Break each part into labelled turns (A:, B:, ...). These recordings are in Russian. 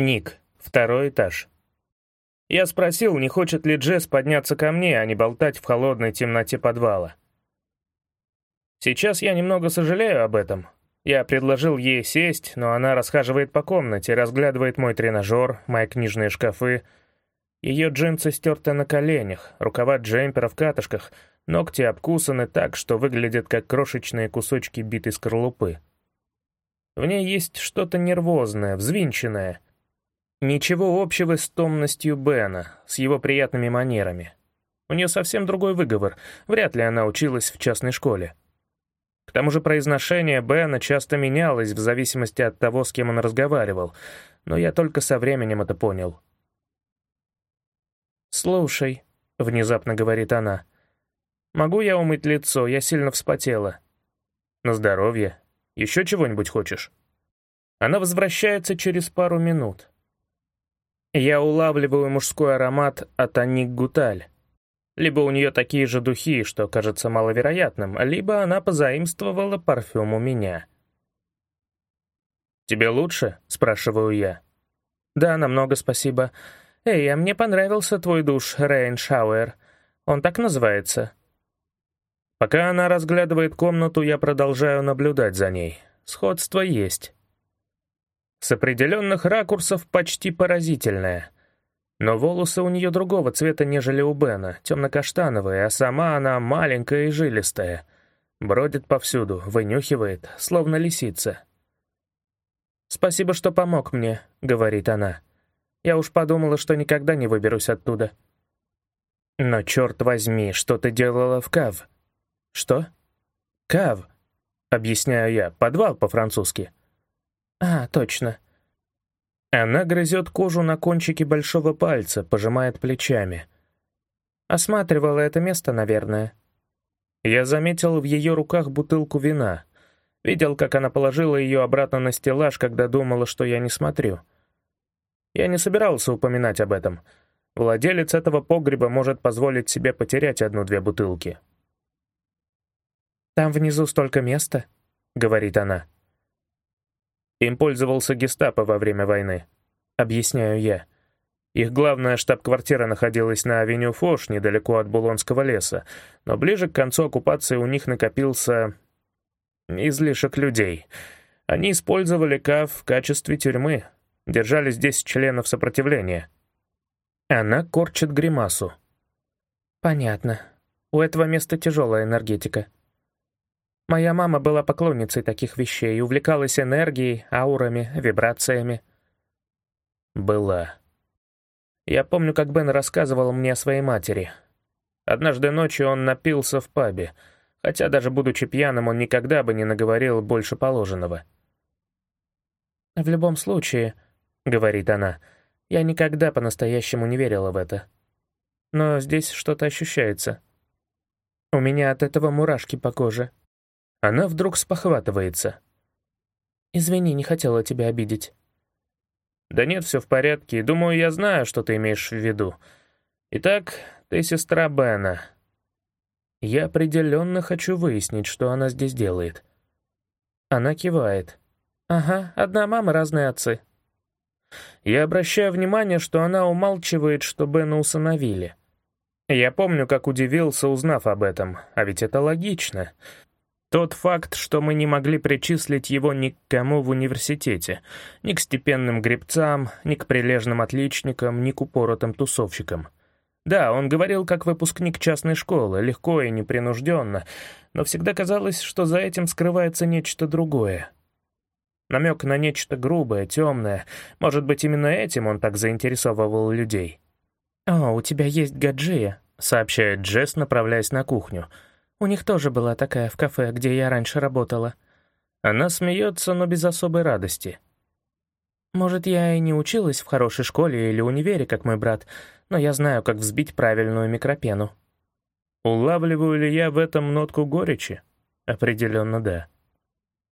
A: Ник, второй этаж. Я спросил, не хочет ли Джесс подняться ко мне, а не болтать в холодной темноте подвала. Сейчас я немного сожалею об этом. Я предложил ей сесть, но она расхаживает по комнате, разглядывает мой тренажер, мои книжные шкафы. Ее джинсы стерты на коленях, рукава джемпера в катышках, ногти обкусаны так, что выглядят как крошечные кусочки битой скорлупы. В ней есть что-то нервозное, взвинченное. Ничего общего с томностью Бена, с его приятными манерами. У нее совсем другой выговор, вряд ли она училась в частной школе. К тому же произношение Бена часто менялось в зависимости от того, с кем он разговаривал, но я только со временем это понял. «Слушай», — внезапно говорит она, — «могу я умыть лицо? Я сильно вспотела». «На здоровье. Еще чего-нибудь хочешь?» Она возвращается через пару минут. Я улавливаю мужской аромат от Аник Гуталь. Либо у нее такие же духи, что кажется маловероятным, либо она позаимствовала парфюм у меня. «Тебе лучше?» — спрашиваю я. «Да, намного спасибо. Эй, а мне понравился твой душ, Рейн Шауэр. Он так называется?» Пока она разглядывает комнату, я продолжаю наблюдать за ней. Сходство есть. С определенных ракурсов почти поразительное — но волосы у нее другого цвета, нежели у Бена, темно-каштановые, а сама она маленькая и жилистая. Бродит повсюду, вынюхивает, словно лисица. «Спасибо, что помог мне», — говорит она. «Я уж подумала, что никогда не выберусь оттуда». «Но черт возьми, что ты делала в Кав?» «Что?» «Кав», — объясняю я, подвал по-французски. «А, точно», она грызет кожу на кончике большого пальца, пожимает плечами. Осматривала это место, наверное. Я заметил в ее руках бутылку вина. Видел, как она положила ее обратно на стеллаж, когда думала, что я не смотрю. Я не собирался упоминать об этом. Владелец этого погреба может позволить себе потерять одну-две бутылки. «Там внизу столько места», — говорит она. Им пользовался гестапо во время войны. Объясняю я. Их главная штаб-квартира находилась на авеню Фош, недалеко от Булонского леса, но ближе к концу оккупации у них накопился излишек людей. Они использовали КАФ в качестве тюрьмы, держали здесь членов сопротивления. Она корчит гримасу. «Понятно. У этого места тяжелая энергетика», Моя мама была поклонницей таких вещей, и увлекалась энергией, аурами, вибрациями. Была. Я помню, как Бен рассказывал мне о своей матери. Однажды ночью он напился в пабе, хотя даже будучи пьяным, он никогда бы не наговорил больше положенного. «В любом случае», — говорит она, — «я никогда по-настоящему не верила в это. Но здесь что-то ощущается. У меня от этого мурашки по коже». Она вдруг спохватывается. «Извини, не хотела тебя обидеть». «Да нет, все в порядке. Думаю, я знаю, что ты имеешь в виду. Итак, ты сестра Бена. Я определенно хочу выяснить, что она здесь делает». Она кивает. «Ага, одна мама, разные отцы». Я обращаю внимание, что она умалчивает, что Бена усыновили. Я помню, как удивился, узнав об этом, а ведь это логично. Тот факт, что мы не могли причислить его ни к кому в университете, ни к степенным гребцам, ни к прилежным отличникам, ни к упоротым тусовщикам. Да, он говорил как выпускник частной школы, легко и непринужденно, но всегда казалось, что за этим скрывается нечто другое. Намек на нечто грубое, темное. Может быть, именно этим он так заинтересовывал людей. «О, у тебя есть гаджия», — сообщает Джесс, направляясь на кухню — у них тоже была такая в кафе, где я раньше работала. Она смеется, но без особой радости. Может, я и не училась в хорошей школе или универе, как мой брат, но я знаю, как взбить правильную микропену. Улавливаю ли я в этом нотку горечи? Определенно, да.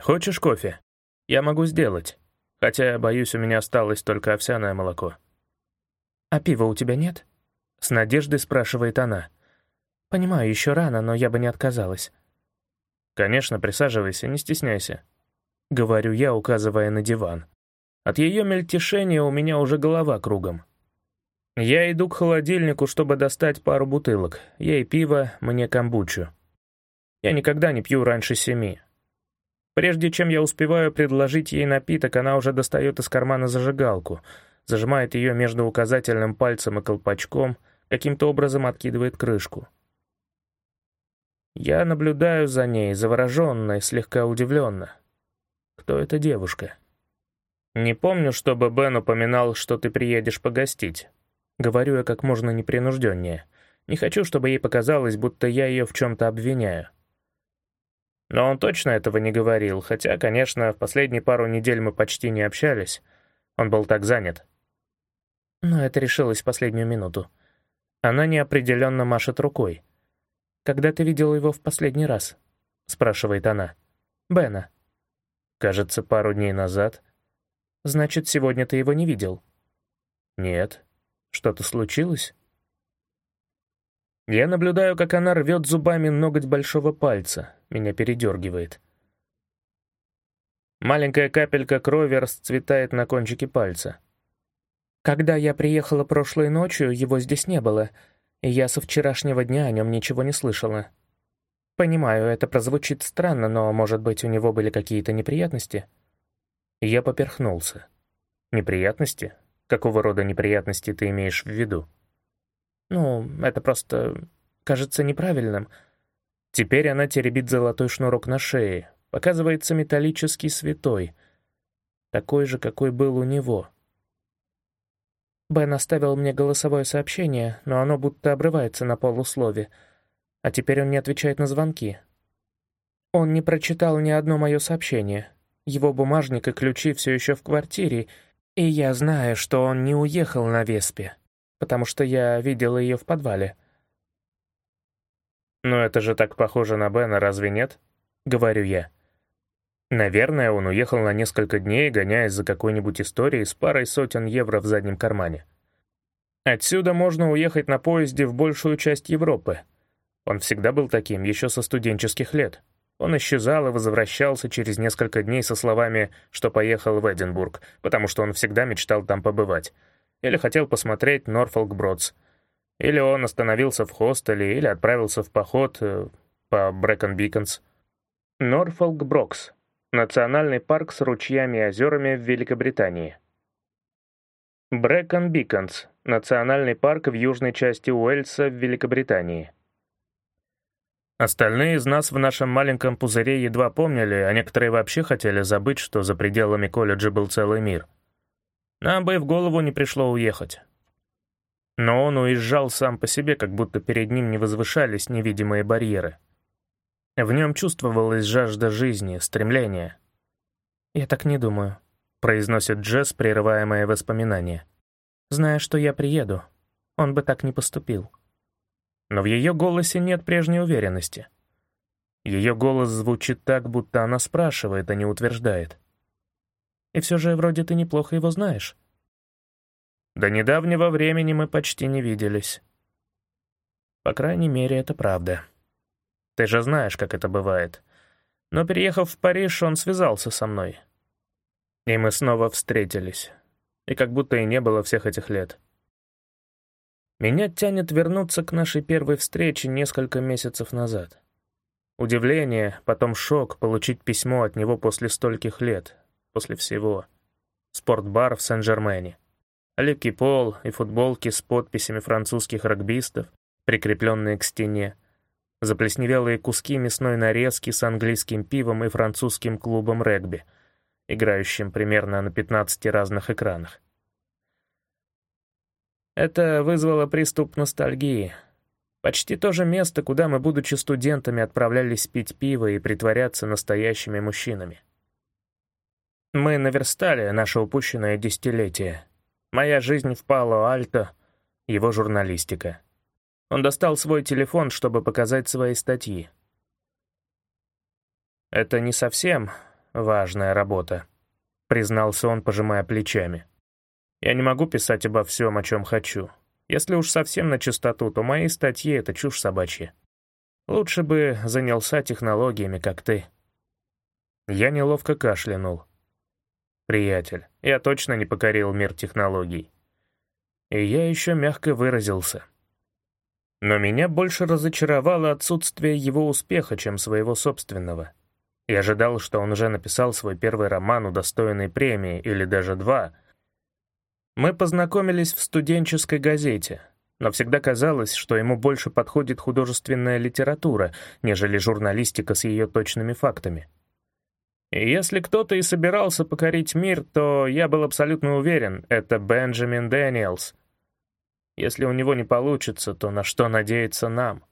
A: Хочешь кофе? Я могу сделать. Хотя, боюсь, у меня осталось только овсяное молоко. «А пива у тебя нет?» С надеждой спрашивает она. Понимаю, еще рано, но я бы не отказалась. Конечно, присаживайся, не стесняйся. Говорю я, указывая на диван. От ее мельтешения у меня уже голова кругом. Я иду к холодильнику, чтобы достать пару бутылок. Ей пиво, мне камбучу. Я никогда не пью раньше семи. Прежде чем я успеваю предложить ей напиток, она уже достает из кармана зажигалку, зажимает ее между указательным пальцем и колпачком, каким-то образом откидывает крышку. Я наблюдаю за ней, завороженно и слегка удивленно. Кто эта девушка? Не помню, чтобы Бен упоминал, что ты приедешь погостить. Говорю я как можно непринужденнее. Не хочу, чтобы ей показалось, будто я ее в чем-то обвиняю. Но он точно этого не говорил, хотя, конечно, в последние пару недель мы почти не общались. Он был так занят. Но это решилось в последнюю минуту. Она неопределенно машет рукой. «Когда ты видел его в последний раз?» — спрашивает она. «Бена». «Кажется, пару дней назад». «Значит, сегодня ты его не видел?» «Нет». Что-то случилось?» Я наблюдаю, как она рвет зубами ноготь большого пальца. Меня передергивает. Маленькая капелька крови расцветает на кончике пальца. «Когда я приехала прошлой ночью, его здесь не было, я со вчерашнего дня о нем ничего не слышала. Понимаю, это прозвучит странно, но, может быть, у него были какие-то неприятности?» Я поперхнулся. «Неприятности? Какого рода неприятности ты имеешь в виду? Ну, это просто кажется неправильным. Теперь она теребит золотой шнурок на шее. Показывается металлический святой. Такой же, какой был у него. Бен оставил мне голосовое сообщение, но оно будто обрывается на полуслове. А теперь он не отвечает на звонки. Он не прочитал ни одно мое сообщение. Его бумажник и ключи все еще в квартире — и я знаю, что он не уехал на Веспе, потому что я видел ее в подвале. «Но это же так похоже на Бена, разве нет?» — говорю я. Наверное, он уехал на несколько дней, гоняясь за какой-нибудь историей с парой сотен евро в заднем кармане. Отсюда можно уехать на поезде в большую часть Европы. Он всегда был таким, еще со студенческих лет. Он исчезал и возвращался через несколько дней со словами, что поехал в Эдинбург, потому что он всегда мечтал там побывать. Или хотел посмотреть Норфолк Бродс. Или он остановился в хостеле, или отправился в поход э, по Брэкон Биконс. Норфолк Брокс — национальный парк с ручьями и озерами в Великобритании. Брэкон Биконс — национальный парк в южной части Уэльса в Великобритании. Остальные из нас в нашем маленьком пузыре едва помнили, а некоторые вообще хотели забыть, что за пределами колледжа был целый мир. Нам бы и в голову не пришло уехать. Но он уезжал сам по себе, как будто перед ним не возвышались невидимые барьеры. В нем чувствовалась жажда жизни, стремление. «Я так не думаю», — произносит Джесс, прерывая мои воспоминания. «Зная, что я приеду, он бы так не поступил» но в ее голосе нет прежней уверенности. Ее голос звучит так, будто она спрашивает, а не утверждает. И все же вроде ты неплохо его знаешь. До недавнего времени мы почти не виделись. По крайней мере, это правда. Ты же знаешь, как это бывает. Но переехав в Париж, он связался со мной. И мы снова встретились. И как будто и не было всех этих лет. Меня тянет вернуться к нашей первой встрече несколько месяцев назад. Удивление, потом шок получить письмо от него после стольких лет, после всего. Спортбар в Сен-Жермене. Легкий пол и футболки с подписями французских регбистов, прикрепленные к стене. Заплесневелые куски мясной нарезки с английским пивом и французским клубом регби, играющим примерно на 15 разных экранах. Это вызвало приступ ностальгии. Почти то же место, куда мы, будучи студентами, отправлялись пить пиво и притворяться настоящими мужчинами. Мы наверстали наше упущенное десятилетие. Моя жизнь в Пало-Альто, его журналистика. Он достал свой телефон, чтобы показать свои статьи. «Это не совсем важная работа», — признался он, пожимая плечами. Я не могу писать обо всем, о чем хочу. Если уж совсем на чистоту, то мои статьи — это чушь собачья. Лучше бы занялся технологиями, как ты. Я неловко кашлянул. приятель. Я точно не покорил мир технологий. И я еще мягко выразился. Но меня больше разочаровало отсутствие его успеха, чем своего собственного. Я ожидал, что он уже написал свой первый роман, удостоенный премии, или даже два. Мы познакомились в студенческой газете, но всегда казалось, что ему больше подходит художественная литература, нежели журналистика с ее точными фактами. И если кто-то и собирался покорить мир, то я был абсолютно уверен, это Бенджамин Дэниелс. Если у него не получится, то на что надеяться нам?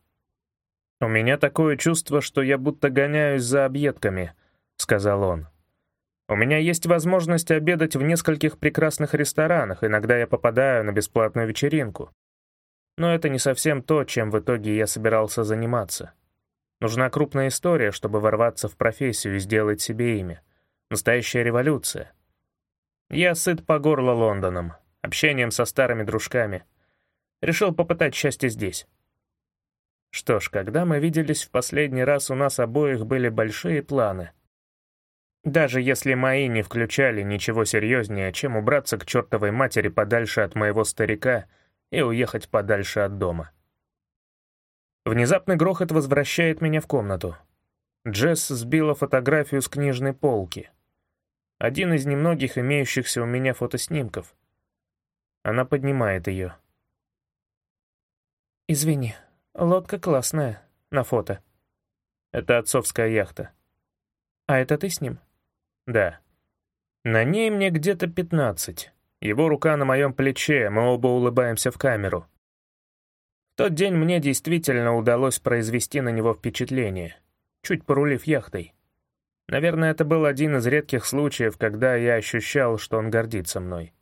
A: «У меня такое чувство, что я будто гоняюсь за объедками», — сказал он. «У меня есть возможность обедать в нескольких прекрасных ресторанах, иногда я попадаю на бесплатную вечеринку. Но это не совсем то, чем в итоге я собирался заниматься. Нужна крупная история, чтобы ворваться в профессию и сделать себе имя. Настоящая революция. Я сыт по горло Лондоном, общением со старыми дружками. Решил попытать счастье здесь. Что ж, когда мы виделись в последний раз, у нас обоих были большие планы. Даже если мои не включали ничего серьезнее, чем убраться к чертовой матери подальше от моего старика и уехать подальше от дома. Внезапный грохот возвращает меня в комнату. Джесс сбила фотографию с книжной полки. Один из немногих имеющихся у меня фотоснимков. Она поднимает ее. «Извини, лодка классная, на фото. Это отцовская яхта. А это ты с ним?» «Да. На ней мне где-то пятнадцать. Его рука на моем плече, мы оба улыбаемся в камеру тот день мне действительно удалось произвести на него впечатление, чуть порулив яхтой. Наверное, это был один из редких случаев, когда я ощущал, что он гордится мной.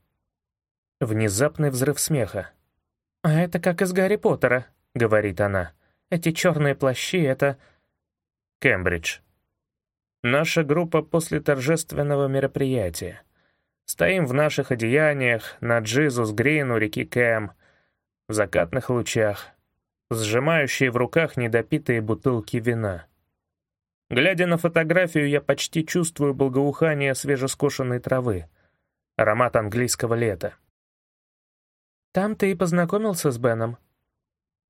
A: Внезапный взрыв смеха. «А это как из Гарри Поттера», — говорит она. «Эти черные плащи — это...» Кембридж. Наша группа после торжественного мероприятия. Стоим в наших одеяниях на Джизус Грин у реки Кэм — в закатных лучах, сжимающие в руках недопитые бутылки вина. Глядя на фотографию, я почти чувствую благоухание свежескошенной травы, аромат английского лета. «Там ты и познакомился с Беном?»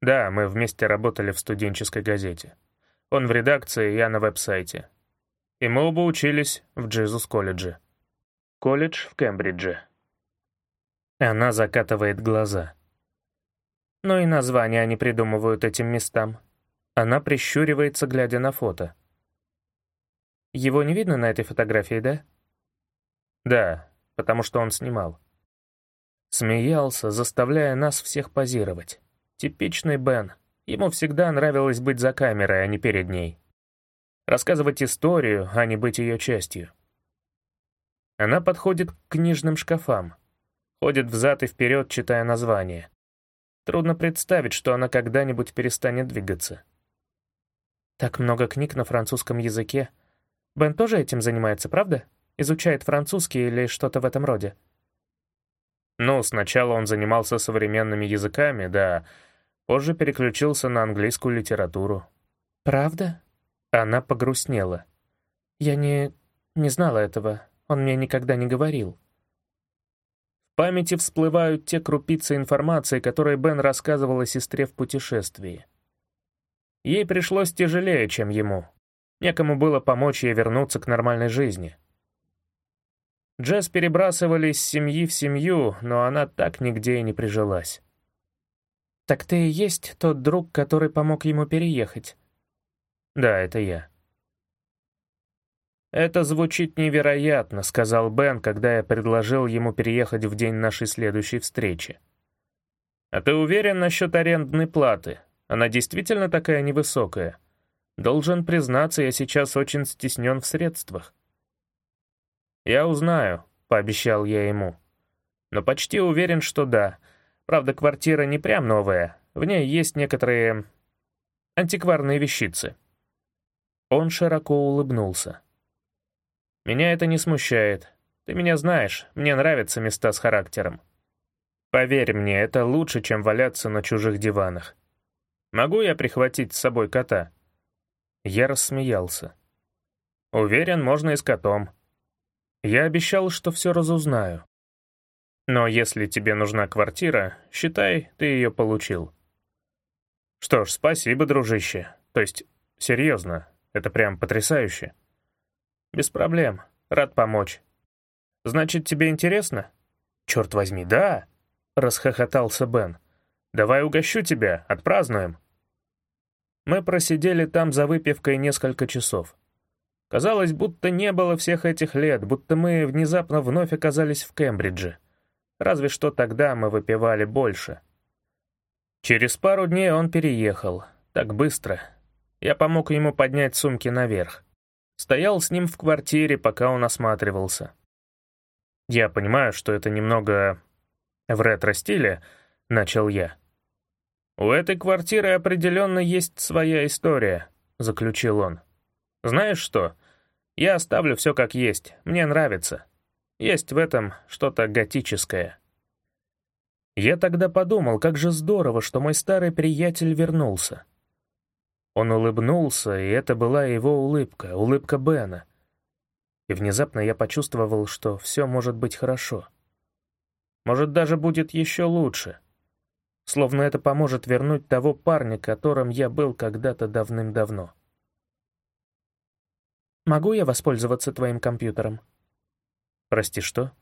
A: «Да, мы вместе работали в студенческой газете. Он в редакции, я на веб-сайте. И мы оба учились в Джизус-колледже. Колледж в Кембридже». Она закатывает глаза. Но и названия они придумывают этим местам. Она прищуривается, глядя на фото. Его не видно на этой фотографии, да? Да, потому что он снимал. Смеялся, заставляя нас всех позировать. Типичный Бен. Ему всегда нравилось быть за камерой, а не перед ней. Рассказывать историю, а не быть ее частью. Она подходит к книжным шкафам. Ходит взад и вперед, читая названия. Трудно представить, что она когда-нибудь перестанет двигаться. Так много книг на французском языке. Бен тоже этим занимается, правда? Изучает французский или что-то в этом роде? Ну, сначала он занимался современными языками, да. Позже переключился на английскую литературу. Правда? Она погрустнела. Я не... не знала этого. Он мне никогда не говорил памяти всплывают те крупицы информации, которые Бен рассказывал о сестре в путешествии. Ей пришлось тяжелее, чем ему. Некому было помочь ей вернуться к нормальной жизни. Джесс перебрасывали с семьи в семью, но она так нигде и не прижилась. «Так ты и есть тот друг, который помог ему переехать?» «Да, это я». «Это звучит невероятно», — сказал Бен, когда я предложил ему переехать в день нашей следующей встречи. «А ты уверен насчет арендной платы? Она действительно такая невысокая? Должен признаться, я сейчас очень стеснен в средствах». «Я узнаю», — пообещал я ему. «Но почти уверен, что да. Правда, квартира не прям новая. В ней есть некоторые антикварные вещицы». Он широко улыбнулся. Меня это не смущает. Ты меня знаешь, мне нравятся места с характером. Поверь мне, это лучше, чем валяться на чужих диванах. Могу я прихватить с собой кота?» Я рассмеялся. «Уверен, можно и с котом». Я обещал, что все разузнаю. Но если тебе нужна квартира, считай, ты ее получил. Что ж, спасибо, дружище. То есть, серьезно, это прям потрясающе. Без проблем, рад помочь. Значит, тебе интересно? Черт возьми, да, расхохотался Бен. Давай угощу тебя, отпразднуем. Мы просидели там за выпивкой несколько часов. Казалось, будто не было всех этих лет, будто мы внезапно вновь оказались в Кембридже. Разве что тогда мы выпивали больше. Через пару дней он переехал. Так быстро. Я помог ему поднять сумки наверх. Стоял с ним в квартире, пока он осматривался. Я понимаю, что это немного в ретро-стиле, начал я. «У этой квартиры определенно есть своя история», — заключил он. «Знаешь что? Я оставлю все как есть, мне нравится. Есть в этом что-то готическое». Я тогда подумал, как же здорово, что мой старый приятель вернулся. Он улыбнулся, и это была его улыбка, улыбка Бена. И внезапно я почувствовал, что все может быть хорошо. Может, даже будет еще лучше. Словно это поможет вернуть того парня, которым я был когда-то давным-давно. «Могу я воспользоваться твоим компьютером?» «Прости, что?»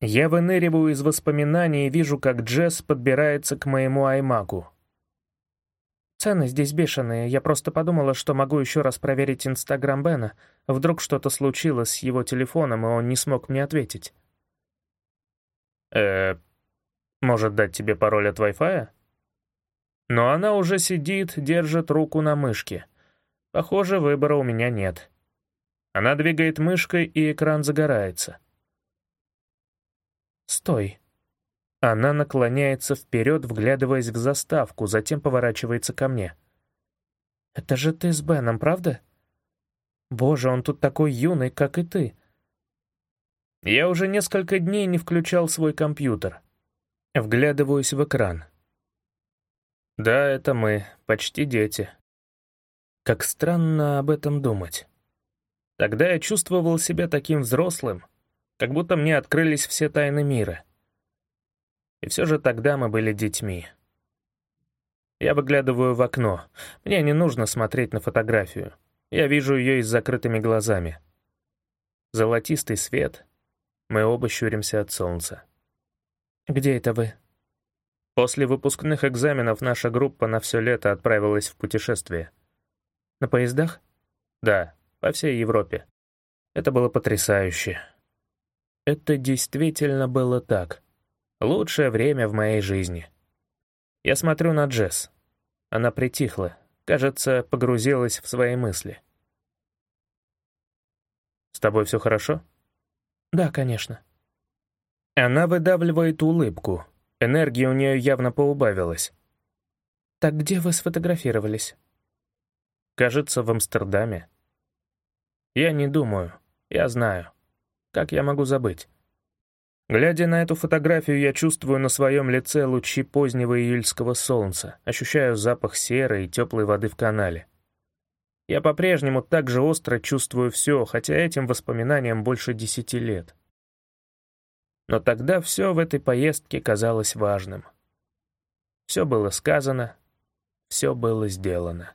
A: Я выныриваю из воспоминаний и вижу, как Джесс подбирается к моему аймаку. Цены здесь бешеные, я просто подумала, что могу еще раз проверить Инстаграм Бена. Вдруг что-то случилось с его телефоном, и он не смог мне ответить. э может дать тебе пароль от Wi-Fi? Но она уже сидит, держит руку на мышке. Похоже, выбора у меня нет. Она двигает мышкой, и экран загорается. «Стой!» Она наклоняется вперед, вглядываясь в заставку, затем поворачивается ко мне. «Это же ты с Беном, правда? Боже, он тут такой юный, как и ты!» Я уже несколько дней не включал свой компьютер. Вглядываюсь в экран. Да, это мы, почти дети. Как странно об этом думать. Тогда я чувствовал себя таким взрослым, как будто мне открылись все тайны мира. И все же тогда мы были детьми. Я выглядываю в окно. Мне не нужно смотреть на фотографию. Я вижу ее и с закрытыми глазами. Золотистый свет. Мы оба щуримся от солнца. «Где это вы?» После выпускных экзаменов наша группа на все лето отправилась в путешествие. На поездах? Да, по всей Европе. Это было потрясающе. Это действительно было так. Лучшее время в моей жизни. Я смотрю на Джесс. Она притихла, кажется, погрузилась в свои мысли. «С тобой все хорошо?» «Да, конечно». Она выдавливает улыбку. Энергия у нее явно поубавилась. «Так где вы сфотографировались?» «Кажется, в Амстердаме». «Я не думаю. Я знаю. Как я могу забыть? Глядя на эту фотографию, я чувствую на своем лице лучи позднего июльского солнца, ощущаю запах серы и теплой воды в канале. Я по-прежнему так же остро чувствую все, хотя этим воспоминаниям больше десяти лет. Но тогда все в этой поездке казалось важным. Все было сказано, все было сделано.